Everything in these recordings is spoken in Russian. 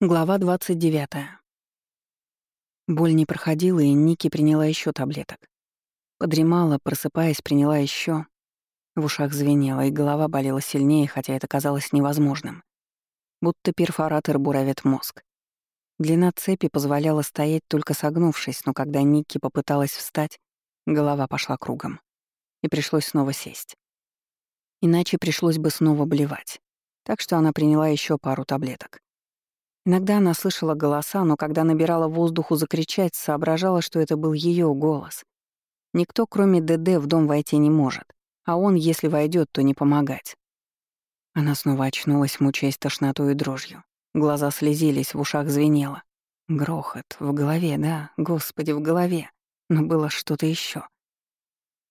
Глава 29. Боль не проходила, и Ники приняла еще таблеток. Подремала, просыпаясь, приняла еще. В ушах звенело, и голова болела сильнее, хотя это казалось невозможным. Будто перфоратор буравит мозг. Длина цепи позволяла стоять только согнувшись, но когда Ники попыталась встать, голова пошла кругом. И пришлось снова сесть. Иначе пришлось бы снова блевать. Так что она приняла еще пару таблеток. Иногда она слышала голоса, но когда набирала воздуху закричать, соображала, что это был ее голос. Никто, кроме ДД, в дом войти не может, а он, если войдет, то не помогать. Она снова очнулась, мучаясь тошнотой и дрожью. Глаза слезились, в ушах звенело. Грохот, в голове, да, господи, в голове. Но было что-то еще.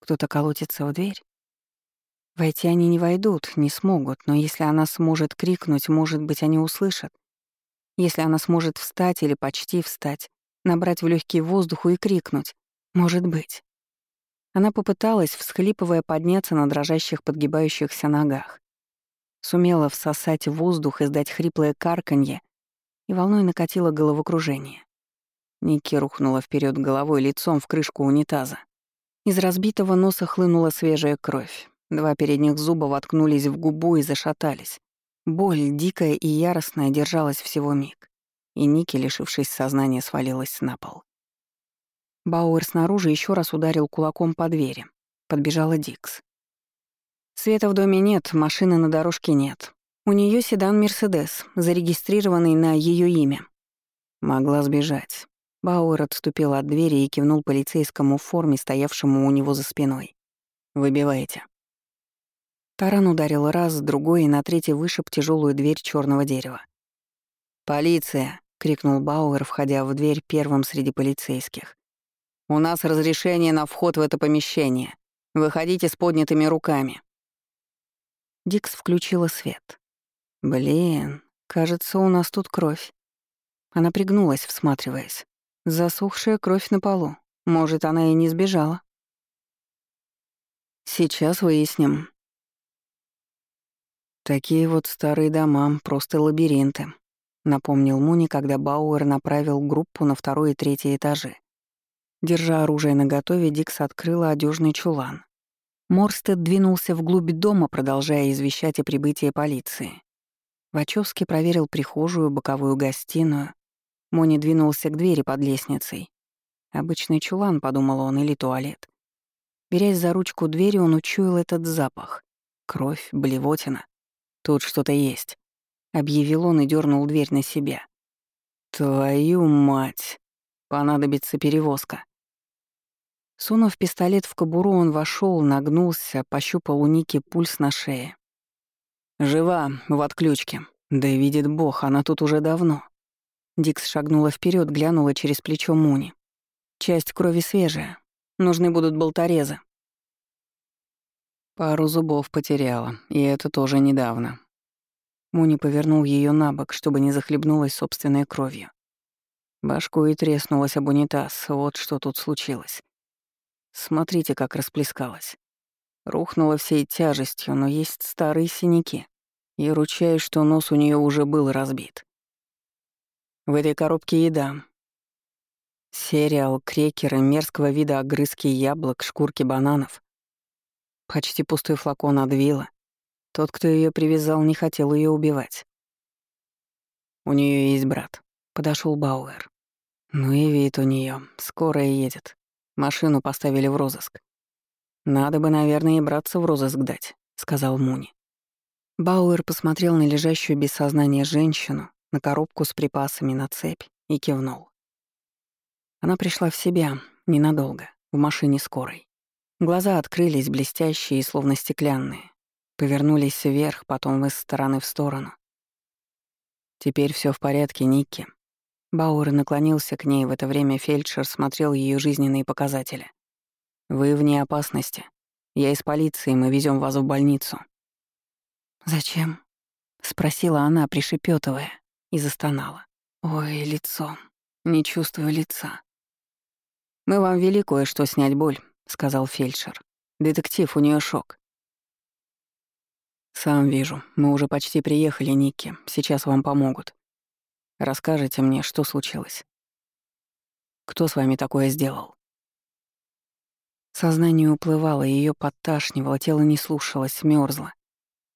Кто-то колотится в дверь? Войти они не войдут, не смогут, но если она сможет крикнуть, может быть, они услышат. Если она сможет встать или почти встать, набрать в легкий воздуху и крикнуть. Может быть. Она попыталась, всхлипывая, подняться на дрожащих подгибающихся ногах. Сумела всосать воздух, издать хриплое карканье, и волной накатило головокружение. Ники рухнула вперед головой лицом в крышку унитаза. Из разбитого носа хлынула свежая кровь. Два передних зуба воткнулись в губу и зашатались. Боль, дикая и яростная, держалась всего миг, и Ники, лишившись сознания, свалилась на пол. Бауэр снаружи еще раз ударил кулаком по двери. Подбежала Дикс. Света в доме нет, машины на дорожке нет. У нее седан «Мерседес», зарегистрированный на ее имя. Могла сбежать. Бауэр отступил от двери и кивнул полицейскому в форме, стоявшему у него за спиной. «Выбивайте». Таран ударил раз, другой и на третий вышиб тяжелую дверь черного дерева. «Полиция!» — крикнул Бауэр, входя в дверь первым среди полицейских. «У нас разрешение на вход в это помещение. Выходите с поднятыми руками». Дикс включила свет. «Блин, кажется, у нас тут кровь». Она пригнулась, всматриваясь. Засохшая кровь на полу. Может, она и не сбежала. «Сейчас выясним», «Такие вот старые дома, просто лабиринты», — напомнил Муни, когда Бауэр направил группу на второй и третий этажи. Держа оружие наготове, Дикс открыла одежный чулан. Морстед двинулся вглубь дома, продолжая извещать о прибытии полиции. Вачовский проверил прихожую, боковую гостиную. Мони двинулся к двери под лестницей. «Обычный чулан», — подумал он, — или туалет. Берясь за ручку двери, он учуял этот запах. Кровь, блевотина. «Тут что-то есть», — объявил он и дернул дверь на себя. «Твою мать! Понадобится перевозка». Сунув пистолет в кобуру, он вошел, нагнулся, пощупал у Ники пульс на шее. «Жива, в отключке. Да видит бог, она тут уже давно». Дикс шагнула вперед, глянула через плечо Муни. «Часть крови свежая. Нужны будут болторезы». Пару зубов потеряла, и это тоже недавно. Муни повернул ее на бок, чтобы не захлебнулась собственной кровью. Башку и треснулась об унитаз, вот что тут случилось. Смотрите, как расплескалась. Рухнула всей тяжестью, но есть старые синяки. И ручаюсь, что нос у нее уже был разбит. В этой коробке еда. Сериал, крекеры, мерзкого вида огрызки яблок, шкурки бананов. Почти пустой флакон Адвила. Тот, кто ее привязал, не хотел ее убивать. У нее есть брат. Подошел Бауэр. Ну и вид у нее. Скорая едет. Машину поставили в розыск. Надо бы, наверное, и браться в розыск дать, сказал Муни. Бауэр посмотрел на лежащую без сознания женщину, на коробку с припасами на цепь и кивнул. Она пришла в себя ненадолго, в машине скорой. Глаза открылись, блестящие и словно стеклянные. Повернулись вверх, потом из стороны в сторону. «Теперь все в порядке, Никки». Бауэр наклонился к ней, в это время фельдшер смотрел ее жизненные показатели. «Вы вне опасности. Я из полиции, мы везем вас в больницу». «Зачем?» — спросила она, пришепетывая, и застонала. «Ой, лицо. Не чувствую лица». «Мы вам вели кое-что снять боль. — сказал фельдшер. «Детектив, у нее шок». «Сам вижу. Мы уже почти приехали, Никки. Сейчас вам помогут». Расскажите мне, что случилось? Кто с вами такое сделал?» Сознание уплывало, ее подташнивало, тело не слушалось, мерзло.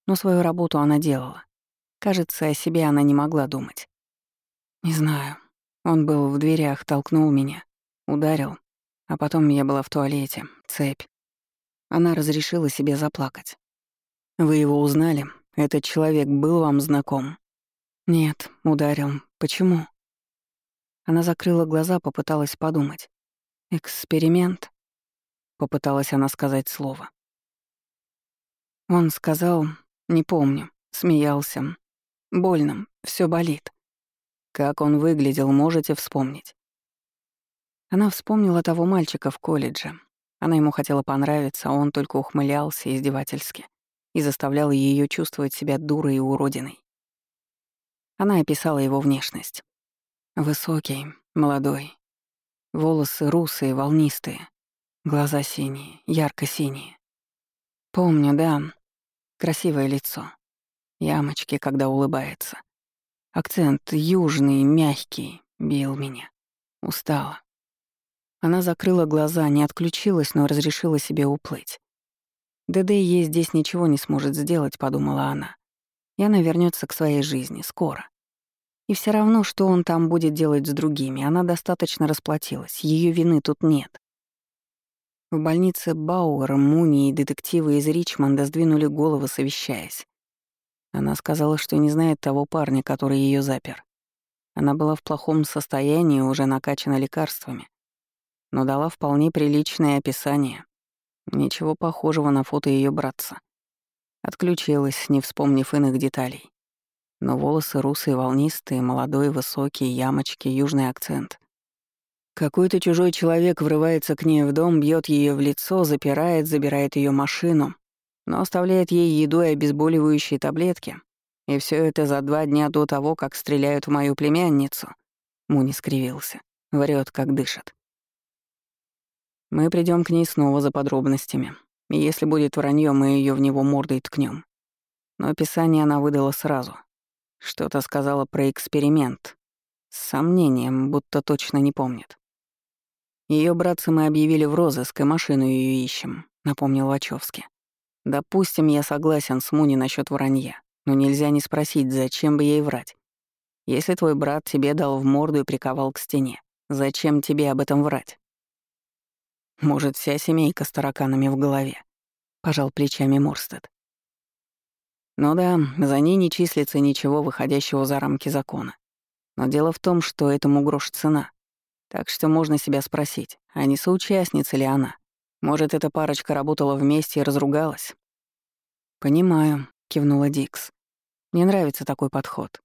Но свою работу она делала. Кажется, о себе она не могла думать. Не знаю. Он был в дверях, толкнул меня, ударил, а потом я была в туалете, цепь. Она разрешила себе заплакать. «Вы его узнали? Этот человек был вам знаком?» «Нет, ударил. Почему?» Она закрыла глаза, попыталась подумать. «Эксперимент?» Попыталась она сказать слово. Он сказал, не помню, смеялся. Больно, все болит. Как он выглядел, можете вспомнить. Она вспомнила того мальчика в колледже. Она ему хотела понравиться, а он только ухмылялся издевательски и заставлял ее чувствовать себя дурой и уродиной. Она описала его внешность. Высокий, молодой, волосы русые, волнистые, Глаза синие, ярко-синие. Помню, да. Красивое лицо. Ямочки, когда улыбается. Акцент южный, мягкий, бил меня. Устала. Она закрыла глаза, не отключилась, но разрешила себе уплыть. ДД ей здесь ничего не сможет сделать, подумала она. И она вернется к своей жизни скоро. И все равно, что он там будет делать с другими, она достаточно расплатилась, ее вины тут нет. В больнице Бауэр, Муни и детективы из Ричмонда сдвинули головы, совещаясь. Она сказала, что не знает того парня, который ее запер. Она была в плохом состоянии, уже накачана лекарствами, но дала вполне приличное описание. Ничего похожего на фото ее братца. Отключилась, не вспомнив иных деталей. Но волосы русые, волнистые, молодой, высокий, ямочки, южный акцент. Какой-то чужой человек врывается к ней в дом, бьет ее в лицо, запирает, забирает ее машину, но оставляет ей еду и обезболивающие таблетки. И все это за два дня до того, как стреляют в мою племянницу. Муни скривился. Врет, как дышит. Мы придем к ней снова за подробностями. И если будет вранье, мы ее в него мордой ткнем. Но описание она выдала сразу. Что-то сказала про эксперимент. С сомнением, будто точно не помнит. Ее братцы мы объявили в розыск, и машину ее ищем», — напомнил Вачовски. «Допустим, я согласен с Муни насчет вранья, но нельзя не спросить, зачем бы ей врать. Если твой брат тебе дал в морду и приковал к стене, зачем тебе об этом врать?» «Может, вся семейка с тараканами в голове», — пожал плечами Морстед. «Ну да, за ней не числится ничего, выходящего за рамки закона. Но дело в том, что этому грош цена. Так что можно себя спросить, а не соучастница ли она? Может, эта парочка работала вместе и разругалась? «Понимаю», — кивнула Дикс. «Мне нравится такой подход.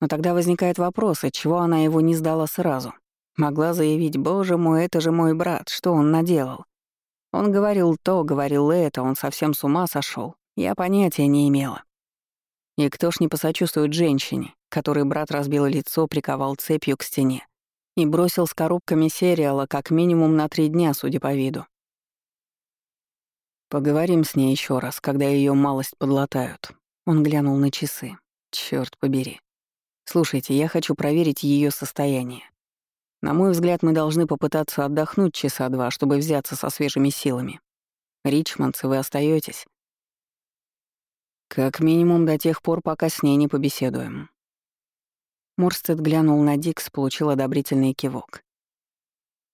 Но тогда возникает вопрос, отчего она его не сдала сразу. Могла заявить, «Боже мой, это же мой брат, что он наделал?» Он говорил то, говорил это, он совсем с ума сошел. Я понятия не имела. И кто ж не посочувствует женщине, которой брат разбил лицо, приковал цепью к стене, и бросил с коробками сериала как минимум на три дня, судя по виду. Поговорим с ней еще раз, когда ее малость подлатают. Он глянул на часы. Черт побери. Слушайте, я хочу проверить ее состояние. На мой взгляд, мы должны попытаться отдохнуть часа два, чтобы взяться со свежими силами. Ричмондцы, вы остаетесь? Как минимум до тех пор, пока с ней не побеседуем. Морстед глянул на Дикс, получил одобрительный кивок.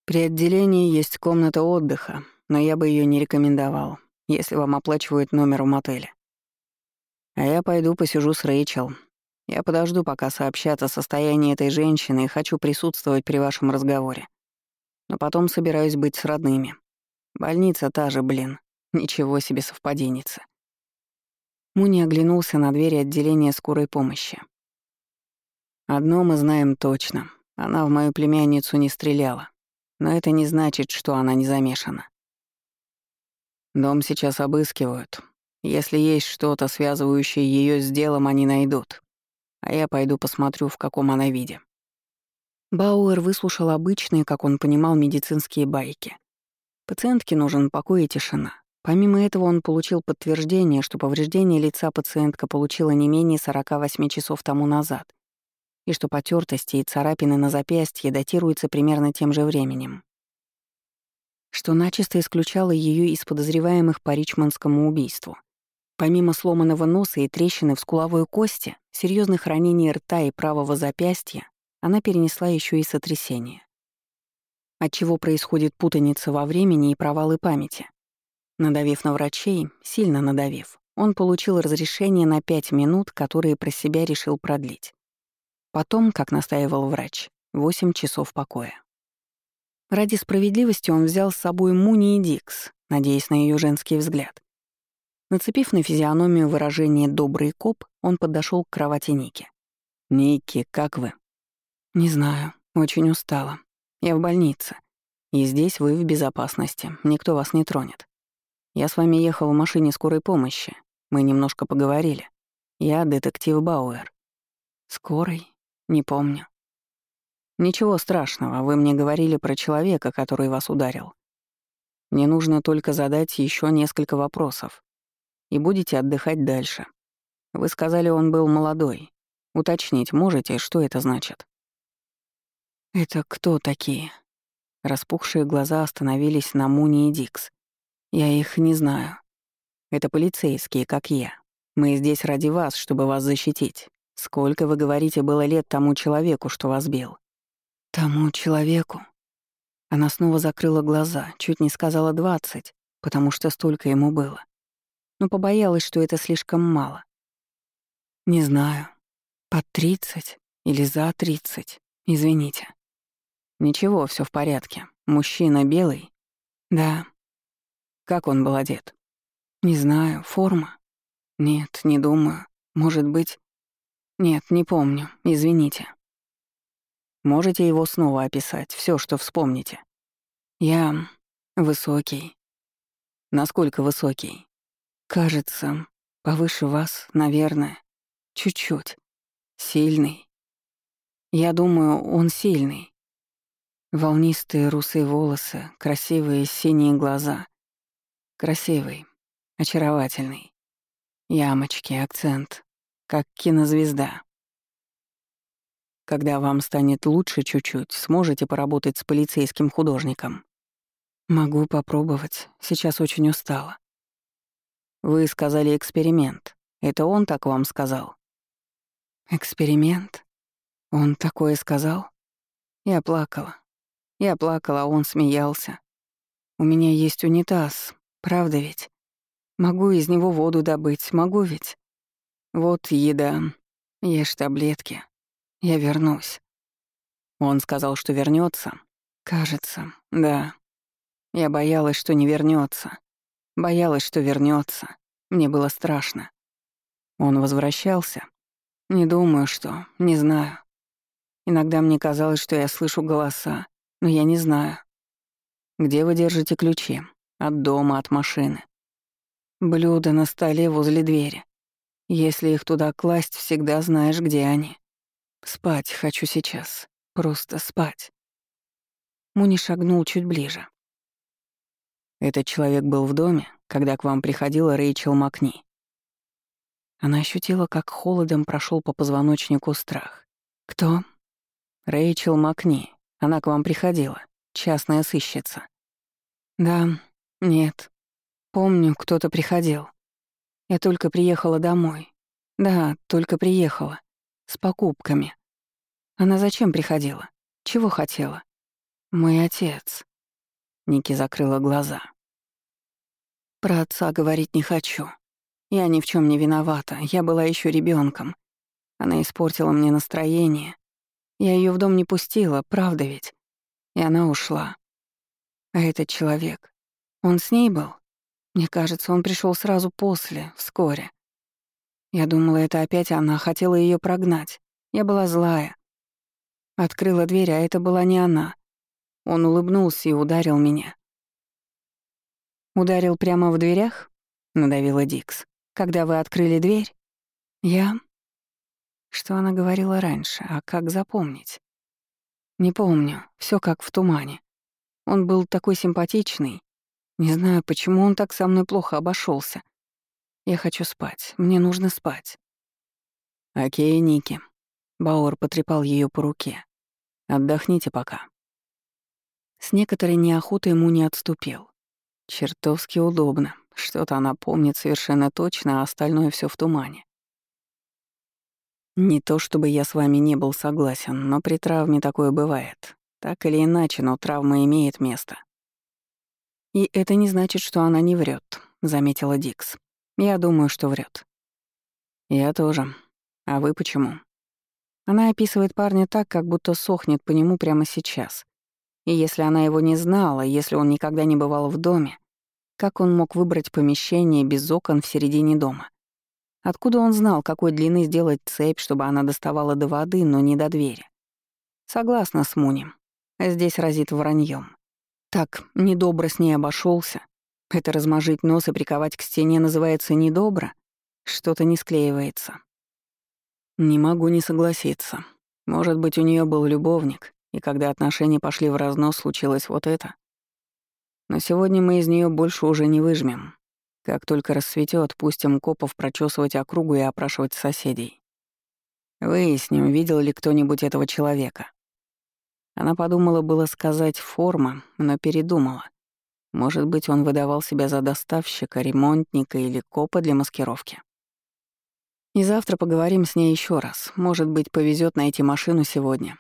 «При отделении есть комната отдыха, но я бы ее не рекомендовал, если вам оплачивают номер в мотеле. А я пойду посижу с Рэйчел. Я подожду, пока сообщат о состоянии этой женщины и хочу присутствовать при вашем разговоре. Но потом собираюсь быть с родными. Больница та же, блин. Ничего себе совпаденница». Муни оглянулся на двери отделения скорой помощи. Одно мы знаем точно. Она в мою племянницу не стреляла. Но это не значит, что она не замешана. Дом сейчас обыскивают. Если есть что-то, связывающее ее с делом, они найдут. А я пойду посмотрю, в каком она виде. Бауэр выслушал обычные, как он понимал, медицинские байки. Пациентке нужен покой и тишина. Помимо этого он получил подтверждение, что повреждение лица пациентка получила не менее 48 часов тому назад, и что потертости и царапины на запястье датируются примерно тем же временем. Что начисто исключало ее из подозреваемых по ричмондскому убийству. Помимо сломанного носа и трещины в скуловой кости, серьезных ранений рта и правого запястья, она перенесла еще и сотрясение. Отчего происходит путаница во времени и провалы памяти. Надавив на врачей, сильно надавив, он получил разрешение на пять минут, которые про себя решил продлить. Потом, как настаивал врач, восемь часов покоя. Ради справедливости он взял с собой Муни и Дикс, надеясь на ее женский взгляд. Нацепив на физиономию выражение «добрый коп», он подошел к кровати Ники. «Ники, как вы?» «Не знаю. Очень устала. Я в больнице. И здесь вы в безопасности. Никто вас не тронет. Я с вами ехал в машине скорой помощи. Мы немножко поговорили. Я детектив Бауэр. Скорой? Не помню. Ничего страшного, вы мне говорили про человека, который вас ударил. Мне нужно только задать еще несколько вопросов и будете отдыхать дальше. Вы сказали, он был молодой. Уточнить можете, что это значит?» «Это кто такие?» Распухшие глаза остановились на Муни и Дикс. «Я их не знаю. Это полицейские, как я. Мы здесь ради вас, чтобы вас защитить. Сколько, вы говорите, было лет тому человеку, что вас бил?» «Тому человеку?» Она снова закрыла глаза, чуть не сказала двадцать, потому что столько ему было но побоялась, что это слишком мало. Не знаю, под тридцать или за тридцать, извините. Ничего, все в порядке. Мужчина белый? Да. Как он был одет? Не знаю, форма? Нет, не думаю. Может быть... Нет, не помню, извините. Можете его снова описать, все, что вспомните. Я высокий. Насколько высокий? Кажется, повыше вас, наверное. Чуть-чуть. Сильный. Я думаю, он сильный. Волнистые русые волосы, красивые синие глаза. Красивый, очаровательный. Ямочки, акцент, как кинозвезда. Когда вам станет лучше чуть-чуть, сможете поработать с полицейским художником. Могу попробовать, сейчас очень устала. Вы сказали эксперимент. Это он так вам сказал? Эксперимент? Он такое сказал? Я плакала. Я плакала, а он смеялся. У меня есть унитаз, правда ведь? Могу из него воду добыть, могу ведь? Вот еда. Ешь таблетки. Я вернусь. Он сказал, что вернется. Кажется, да. Я боялась, что не вернется. Боялась, что вернется. Мне было страшно. Он возвращался? Не думаю, что. Не знаю. Иногда мне казалось, что я слышу голоса, но я не знаю. Где вы держите ключи? От дома, от машины? Блюдо на столе возле двери. Если их туда класть, всегда знаешь, где они. Спать хочу сейчас. Просто спать. Муни шагнул чуть ближе. Этот человек был в доме, когда к вам приходила Рэйчел Макни. Она ощутила, как холодом прошел по позвоночнику страх. «Кто?» «Рэйчел Макни. Она к вам приходила. Частная сыщица». «Да, нет. Помню, кто-то приходил. Я только приехала домой. Да, только приехала. С покупками. Она зачем приходила? Чего хотела? Мой отец. Ники закрыла глаза. «Про отца говорить не хочу. Я ни в чем не виновата, я была еще ребенком. Она испортила мне настроение. Я ее в дом не пустила, правда ведь? И она ушла. А этот человек, он с ней был? Мне кажется, он пришел сразу после, вскоре. Я думала, это опять она хотела ее прогнать. Я была злая. Открыла дверь, а это была не она. Он улыбнулся и ударил меня. «Ударил прямо в дверях?» — надавила Дикс. «Когда вы открыли дверь?» «Я?» Что она говорила раньше, а как запомнить? Не помню, все как в тумане. Он был такой симпатичный. Не знаю, почему он так со мной плохо обошелся. Я хочу спать, мне нужно спать. Окей, Ники. Бауэр потрепал ее по руке. «Отдохните пока». С некоторой неохотой ему не отступил. Чертовски удобно. Что-то она помнит совершенно точно, а остальное все в тумане. Не то чтобы я с вами не был согласен, но при травме такое бывает. Так или иначе, но травма имеет место. И это не значит, что она не врет, заметила Дикс. Я думаю, что врет. Я тоже. А вы почему? Она описывает парня так, как будто сохнет по нему прямо сейчас. И если она его не знала, если он никогда не бывал в доме, как он мог выбрать помещение без окон в середине дома? Откуда он знал, какой длины сделать цепь, чтобы она доставала до воды, но не до двери? Согласна с Муни. Здесь разит враньем. Так, недобро с ней обошелся. Это размажить нос и приковать к стене называется недобро? Что-то не склеивается. Не могу не согласиться. Может быть, у нее был любовник, и когда отношения пошли в разнос, случилось вот это. Но сегодня мы из нее больше уже не выжмем. Как только рассветет, пустим копов прочесывать округу и опрашивать соседей. Выясним, видел ли кто-нибудь этого человека. Она подумала было сказать «форма», но передумала. Может быть, он выдавал себя за доставщика, ремонтника или копа для маскировки. И завтра поговорим с ней еще раз. Может быть, повезет найти машину сегодня.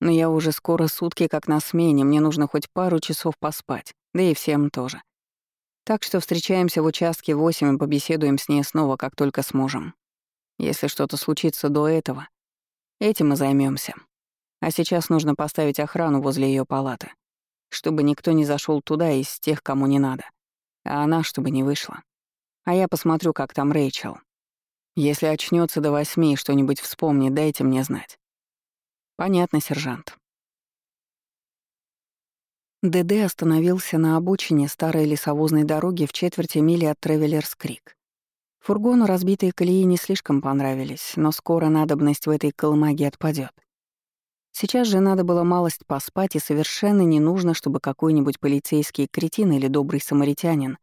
Но я уже скоро сутки как на смене, мне нужно хоть пару часов поспать, да и всем тоже. Так что встречаемся в участке 8 и побеседуем с ней снова, как только сможем. Если что-то случится до этого, этим мы займемся. А сейчас нужно поставить охрану возле ее палаты, чтобы никто не зашел туда из тех, кому не надо. А она, чтобы не вышла. А я посмотрю, как там Рэйчел. Если очнется до восьми и что-нибудь вспомнит, дайте мне знать. Понятно, сержант. ДД остановился на обочине старой лесовозной дороги в четверти мили от Тревелерс-Крик. Фургону разбитые колеи не слишком понравились, но скоро надобность в этой колымаге отпадет. Сейчас же надо было малость поспать, и совершенно не нужно, чтобы какой-нибудь полицейский кретин или добрый самаритянин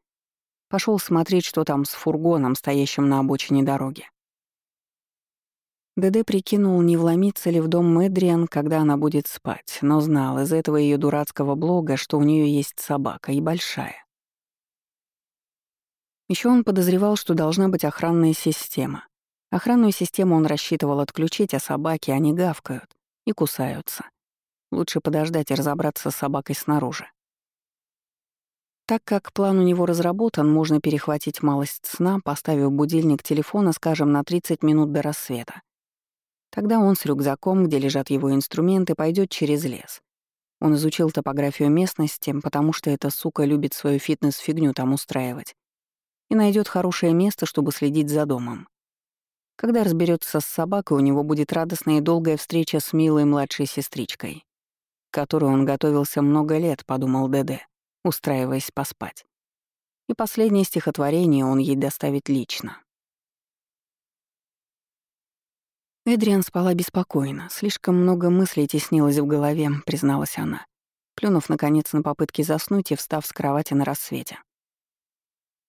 Пошел смотреть, что там с фургоном, стоящим на обочине дороги. ДД прикинул, не вломиться ли в дом Мэдриан, когда она будет спать, но знал из этого ее дурацкого блога, что у нее есть собака, и большая. Еще он подозревал, что должна быть охранная система. Охранную систему он рассчитывал отключить, а собаки, они гавкают и кусаются. Лучше подождать и разобраться с собакой снаружи. Так как план у него разработан, можно перехватить малость сна, поставив будильник телефона, скажем, на 30 минут до рассвета. Тогда он с рюкзаком, где лежат его инструменты, пойдет через лес. Он изучил топографию местности, потому что эта сука любит свою фитнес-фигню там устраивать. И найдет хорошее место, чтобы следить за домом. Когда разберется с собакой, у него будет радостная и долгая встреча с милой младшей сестричкой, к которой он готовился много лет, подумал ДД устраиваясь поспать. И последнее стихотворение он ей доставит лично. Эдриан спала беспокойно, слишком много мыслей теснилось в голове, призналась она, плюнув, наконец, на попытки заснуть и встав с кровати на рассвете.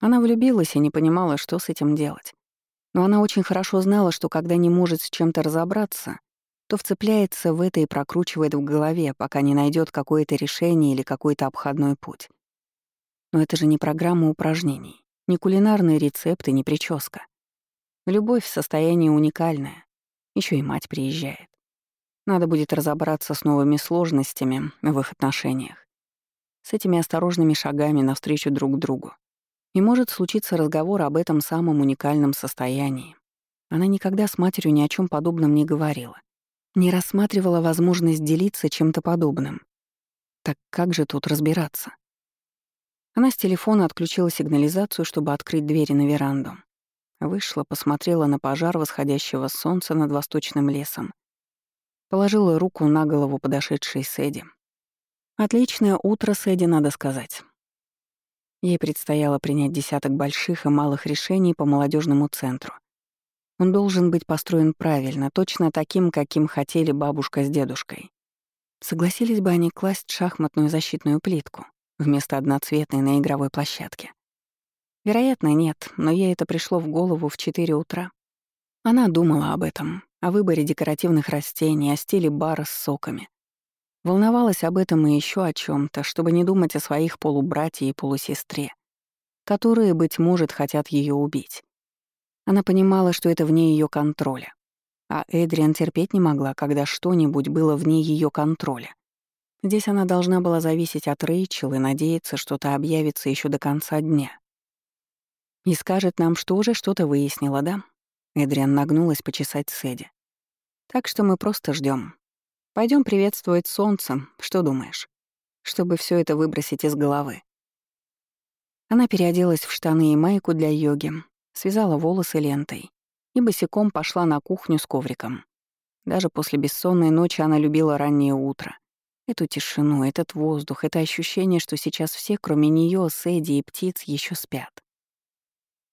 Она влюбилась и не понимала, что с этим делать. Но она очень хорошо знала, что когда не может с чем-то разобраться, то вцепляется в это и прокручивает в голове, пока не найдет какое-то решение или какой-то обходной путь. Но это же не программа упражнений, не кулинарные рецепты, не прическа. Любовь в состоянии уникальное. Еще и мать приезжает. Надо будет разобраться с новыми сложностями в их отношениях. С этими осторожными шагами навстречу друг другу. И может случиться разговор об этом самом уникальном состоянии. Она никогда с матерью ни о чем подобном не говорила не рассматривала возможность делиться чем-то подобным. Так как же тут разбираться? Она с телефона отключила сигнализацию, чтобы открыть двери на веранду. Вышла, посмотрела на пожар восходящего солнца над восточным лесом. Положила руку на голову подошедшей Сэдди. Отличное утро, Сэдди, надо сказать. Ей предстояло принять десяток больших и малых решений по молодежному центру. Он должен быть построен правильно, точно таким, каким хотели бабушка с дедушкой. Согласились бы они класть шахматную защитную плитку вместо одноцветной на игровой площадке. Вероятно, нет, но ей это пришло в голову в 4 утра. Она думала об этом, о выборе декоративных растений, о стиле бара с соками. Волновалась об этом и еще о чем то чтобы не думать о своих полубратье и полусестре, которые, быть может, хотят ее убить. Она понимала, что это вне ее контроля. А Эдриан терпеть не могла, когда что-нибудь было вне ее контроля. Здесь она должна была зависеть от Рэйчел и надеяться, что та объявится еще до конца дня. И скажет нам, что уже что-то выяснила, да? Эдриан нагнулась почесать Сэдди. Так что мы просто ждем. Пойдем приветствовать солнцем, что думаешь? Чтобы все это выбросить из головы. Она переоделась в штаны и майку для йоги, связала волосы лентой и босиком пошла на кухню с ковриком. Даже после бессонной ночи она любила раннее утро. Эту тишину, этот воздух, это ощущение, что сейчас все, кроме нее, Сэдди и птиц, еще спят.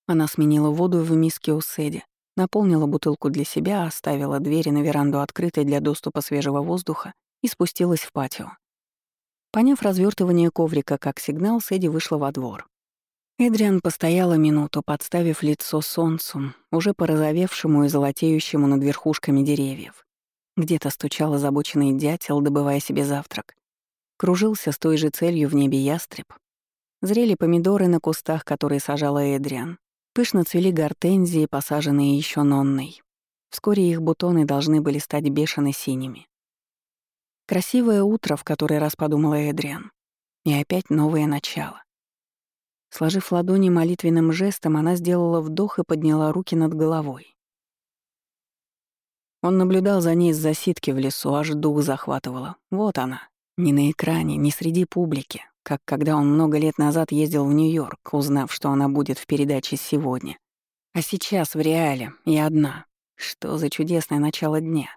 Она сменила воду в миске у Сэдди, наполнила бутылку для себя, оставила двери на веранду открытой для доступа свежего воздуха и спустилась в патио. Поняв развертывание коврика как сигнал, Сэдди вышла во двор. Эдриан постояла минуту, подставив лицо солнцу, уже порозовевшему и золотеющему над верхушками деревьев. Где-то стучал озабоченный дятел, добывая себе завтрак. Кружился с той же целью в небе ястреб. Зрели помидоры на кустах, которые сажала Эдриан, Пышно цвели гортензии, посаженные еще нонной. Вскоре их бутоны должны были стать бешено синими. Красивое утро, в который раз подумала Эдриан. И опять новое начало. Сложив ладони молитвенным жестом, она сделала вдох и подняла руки над головой. Он наблюдал за ней с засидки в лесу, аж дух захватывало. Вот она. Не на экране, не среди публики, как когда он много лет назад ездил в Нью-Йорк, узнав, что она будет в передаче сегодня. А сейчас в реале и одна. Что за чудесное начало дня.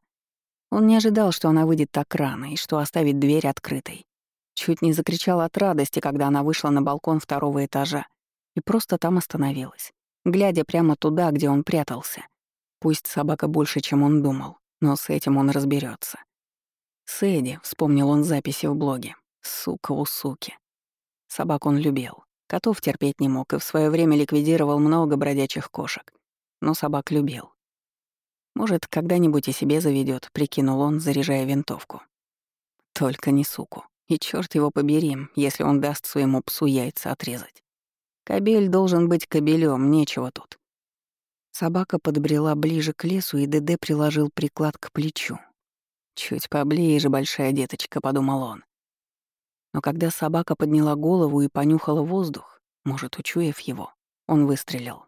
Он не ожидал, что она выйдет так рано и что оставит дверь открытой. Чуть не закричал от радости, когда она вышла на балкон второго этажа и просто там остановилась, глядя прямо туда, где он прятался. Пусть собака больше, чем он думал, но с этим он разберется. Сэдди, вспомнил он записи в блоге, Сука у суки. Собак он любил. Котов терпеть не мог и в свое время ликвидировал много бродячих кошек. Но собак любил. Может, когда-нибудь и себе заведет, прикинул он, заряжая винтовку. Только не суку. И черт его побери, если он даст своему псу яйца отрезать. Кобель должен быть кобелем, нечего тут. Собака подбрела ближе к лесу, и ДД приложил приклад к плечу. «Чуть поближе, большая деточка», — подумал он. Но когда собака подняла голову и понюхала воздух, может, учуяв его, он выстрелил.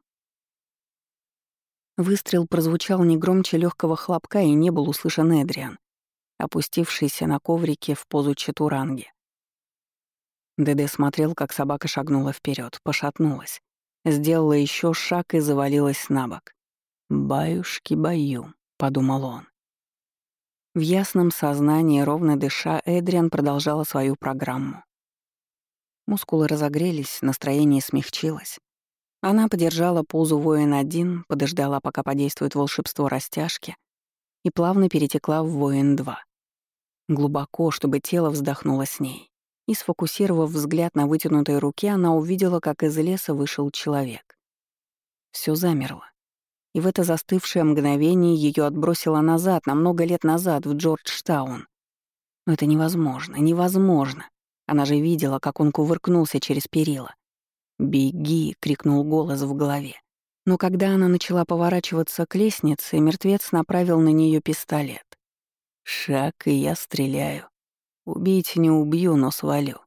Выстрел прозвучал не громче легкого хлопка и не был услышан Эдриан, опустившийся на коврике в позу чатуранги. ДД смотрел, как собака шагнула вперед, пошатнулась, сделала еще шаг и завалилась на бок. «Баюшки-баю», — подумал он. В ясном сознании, ровно дыша, Эдриан продолжала свою программу. Мускулы разогрелись, настроение смягчилось. Она подержала позу воин-1, подождала, пока подействует волшебство растяжки, и плавно перетекла в воин-2. Глубоко, чтобы тело вздохнуло с ней. И, сфокусировав взгляд на вытянутой руке, она увидела, как из леса вышел человек. Все замерло и в это застывшее мгновение ее отбросило назад, на много лет назад, в Джорджтаун. Но это невозможно, невозможно. Она же видела, как он кувыркнулся через перила. «Беги!» — крикнул голос в голове. Но когда она начала поворачиваться к лестнице, мертвец направил на нее пистолет. «Шаг, и я стреляю. Убить не убью, но свалю».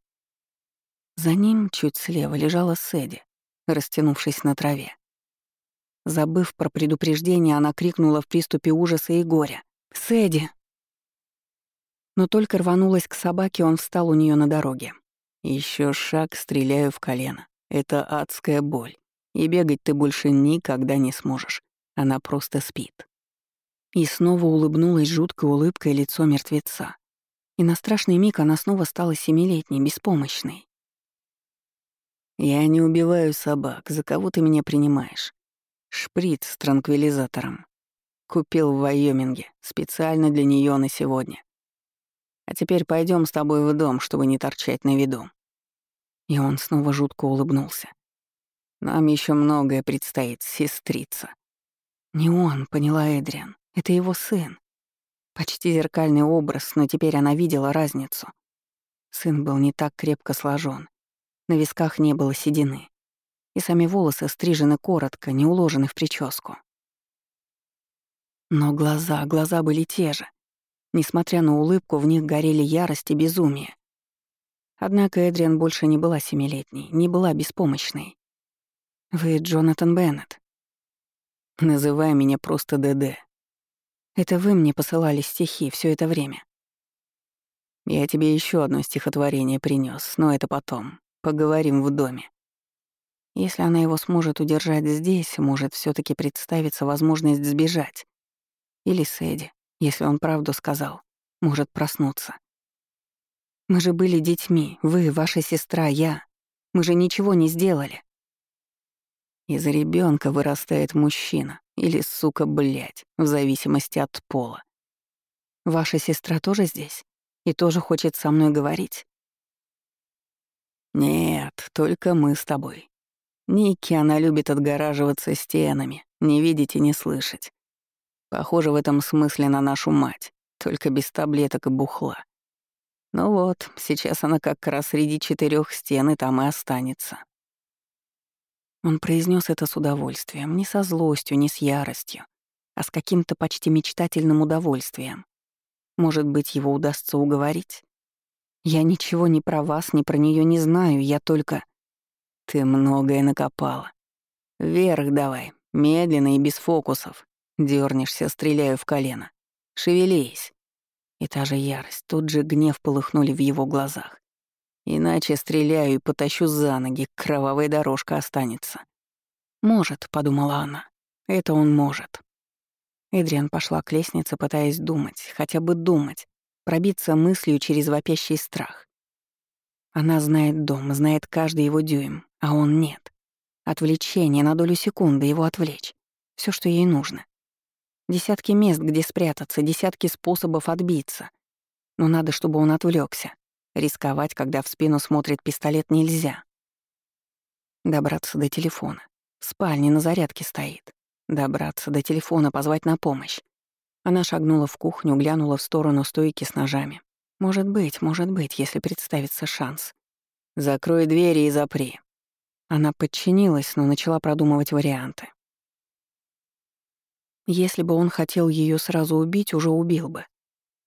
За ним, чуть слева, лежала Сэдди, растянувшись на траве. Забыв про предупреждение, она крикнула в приступе ужаса и горя. «Сэдди!» Но только рванулась к собаке, он встал у нее на дороге. Еще шаг, стреляю в колено. Это адская боль. И бегать ты больше никогда не сможешь. Она просто спит. И снова улыбнулась жуткой улыбкой лицо мертвеца. И на страшный миг она снова стала семилетней, беспомощной. «Я не убиваю собак. За кого ты меня принимаешь? Шприц с транквилизатором. Купил в Вайоминге, специально для нее на сегодня. А теперь пойдем с тобой в дом, чтобы не торчать на виду. И он снова жутко улыбнулся. Нам еще многое предстоит, сестрица. Не он, поняла Эдриан. Это его сын. Почти зеркальный образ, но теперь она видела разницу. Сын был не так крепко сложен. На висках не было седины. И сами волосы стрижены коротко, не уложены в прическу. Но глаза, глаза были те же. Несмотря на улыбку, в них горели ярость и безумие. Однако Эдриан больше не была семилетней, не была беспомощной. «Вы Джонатан Беннет?» «Называй меня просто ДД», это вы мне посылали стихи все это время. Я тебе еще одно стихотворение принес, но это потом. Поговорим в доме. Если она его сможет удержать здесь, может все таки представиться возможность сбежать. Или Сэдди, если он правду сказал, может проснуться. Мы же были детьми, вы, ваша сестра, я. Мы же ничего не сделали. Из ребенка вырастает мужчина, или, сука, блядь, в зависимости от пола. Ваша сестра тоже здесь? И тоже хочет со мной говорить? Нет, только мы с тобой. Ники, она любит отгораживаться стенами, не видеть и не слышать. Похоже в этом смысле на нашу мать, только без таблеток и бухла. Ну вот, сейчас она как раз среди четырех стен и там и останется. Он произнес это с удовольствием, не со злостью, не с яростью, а с каким-то почти мечтательным удовольствием. Может быть, его удастся уговорить? Я ничего ни про вас, ни про нее не знаю, я только... Ты многое накопала. Вверх давай, медленно и без фокусов. Дернешься, стреляю в колено. Шевелись. И та же ярость, тот же гнев полыхнули в его глазах. Иначе стреляю и потащу за ноги, кровавая дорожка останется. «Может», — подумала она, — «это он может». Эдриан пошла к лестнице, пытаясь думать, хотя бы думать, пробиться мыслью через вопящий страх. Она знает дом, знает каждый его дюйм, а он нет. Отвлечение на долю секунды его отвлечь. Все, что ей нужно. Десятки мест, где спрятаться, десятки способов отбиться. Но надо, чтобы он отвлекся. Рисковать, когда в спину смотрит пистолет, нельзя. Добраться до телефона. В спальне на зарядке стоит. Добраться до телефона, позвать на помощь. Она шагнула в кухню, глянула в сторону стойки с ножами. Может быть, может быть, если представится шанс. «Закрой двери и запри». Она подчинилась, но начала продумывать варианты. Если бы он хотел ее сразу убить, уже убил бы.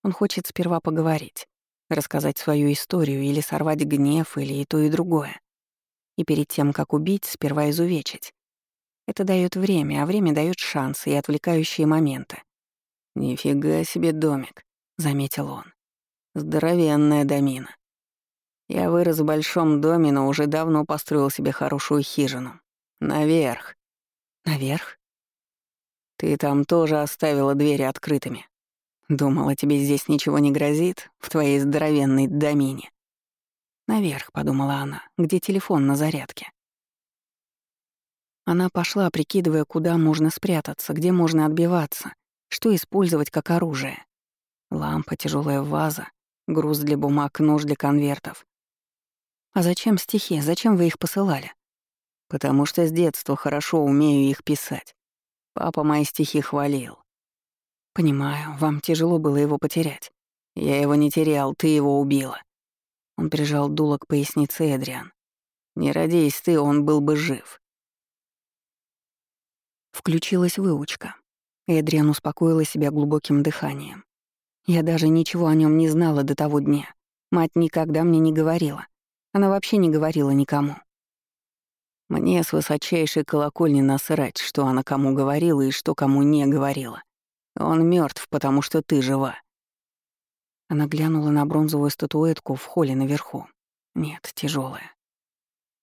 Он хочет сперва поговорить рассказать свою историю или сорвать гнев, или и то, и другое. И перед тем, как убить, сперва изувечить. Это дает время, а время дает шансы и отвлекающие моменты. «Нифига себе домик», — заметил он. «Здоровенная домина. Я вырос в большом доме, но уже давно построил себе хорошую хижину. Наверх». «Наверх?» «Ты там тоже оставила двери открытыми. Думала, тебе здесь ничего не грозит, в твоей здоровенной домине. Наверх, подумала она, где телефон на зарядке. Она пошла, прикидывая, куда можно спрятаться, где можно отбиваться, что использовать как оружие. Лампа, тяжелая ваза, груз для бумаг, нож для конвертов. А зачем стихи? Зачем вы их посылали? Потому что с детства хорошо умею их писать. Папа мои стихи хвалил. «Понимаю, вам тяжело было его потерять. Я его не терял, ты его убила». Он прижал дуло к пояснице Эдриан. «Не родись ты, он был бы жив». Включилась выучка. Эдриан успокоила себя глубоким дыханием. Я даже ничего о нем не знала до того дня. Мать никогда мне не говорила. Она вообще не говорила никому. Мне с высочайшей колокольни насрать, что она кому говорила и что кому не говорила. Он мертв, потому что ты жива». Она глянула на бронзовую статуэтку в холле наверху. Нет, тяжелая.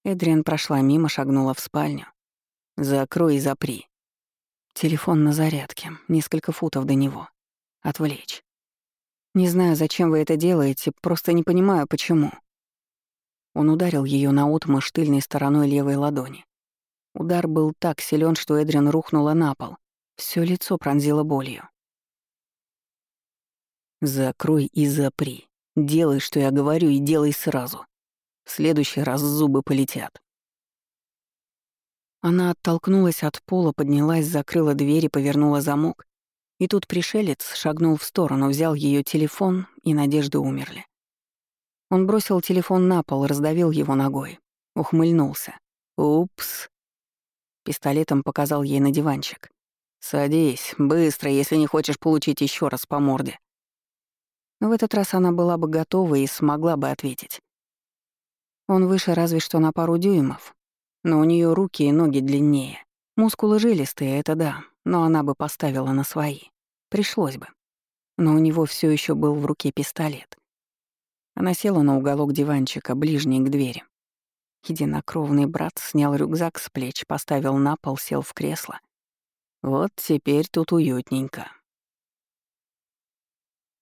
Эдриан прошла мимо, шагнула в спальню. «Закрой и запри». Телефон на зарядке, несколько футов до него. Отвлечь. «Не знаю, зачем вы это делаете, просто не понимаю, почему». Он ударил ее наотмашь тыльной стороной левой ладони. Удар был так силен, что Эдрин рухнула на пол, все лицо пронзило болью. «Закрой и запри. Делай, что я говорю, и делай сразу. В следующий раз зубы полетят». Она оттолкнулась от пола, поднялась, закрыла дверь и повернула замок, И тут пришелец шагнул в сторону, взял ее телефон, и надежды умерли. Он бросил телефон на пол, раздавил его ногой. Ухмыльнулся. «Упс». Пистолетом показал ей на диванчик. «Садись, быстро, если не хочешь получить еще раз по морде». Но в этот раз она была бы готова и смогла бы ответить. Он выше разве что на пару дюймов, но у нее руки и ноги длиннее. Мускулы жилистые, это да, но она бы поставила на свои. Пришлось бы. Но у него все еще был в руке пистолет. Она села на уголок диванчика, ближний к двери. Единокровный брат снял рюкзак с плеч, поставил на пол, сел в кресло. «Вот теперь тут уютненько»,